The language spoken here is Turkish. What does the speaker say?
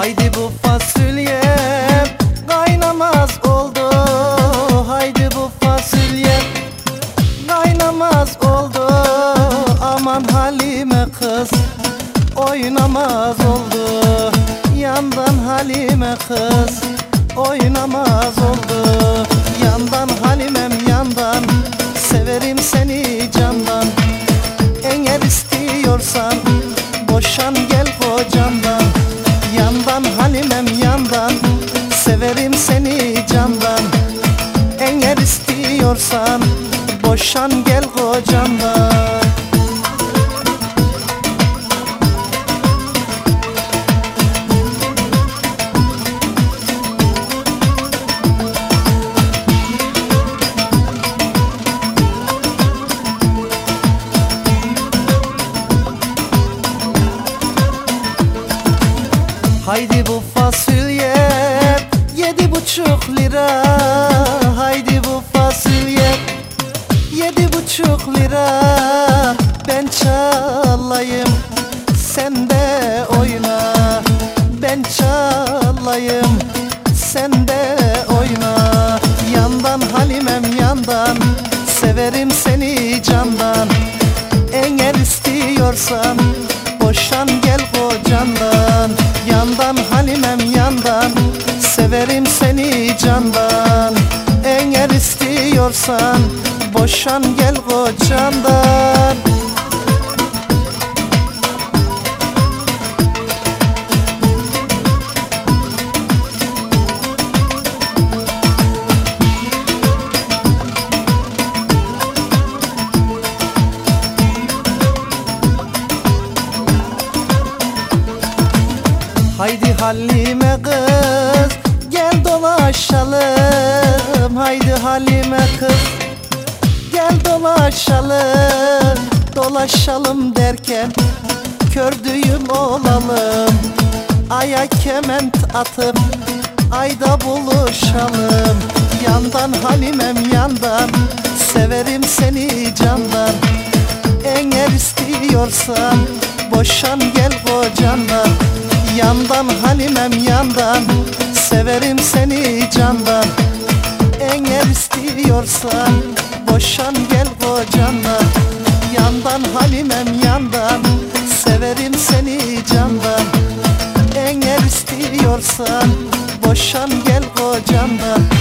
Haydi bu fasulye kaynamaz oldu. Haydi bu fasulye kaynamaz oldu. Aman Halime kız oynamaz oldu. Yandan Halime kız oynamaz oldu. Yandan Halimem yandan severim seni Halimem yandan severim seni candan. Eğer istiyorsan boşan gel kocandan Haydi bu fasulye yedi buçuk lira. Haydi bu fasulye yedi buçuk lira. Ben çalayım sen de oyna. Ben çalayım sen de oyna. Yandan Halimem yandan Severim seni candan. Eğer istiyorsan Boşan gel kocandan Severim seni candan. Eğer istiyorsan Boşan gel kocandan. Haydi Halime kız gel dolaşalım Haydi Halime kız. Gel dolaşalım Dolaşalım derken kördüğüm olalım. Aya kement atıp ayda buluşalım. Yandan Halimem yandan severim seni candan. Eğer istiyorsan boşan gel kocandan Yandan Halimem yandan Severim seni candan. Eğer istiyorsan Boşan gel kocandan Yandan Halimem yandan Severim seni candan. Eğer istiyorsan Boşan gel kocandan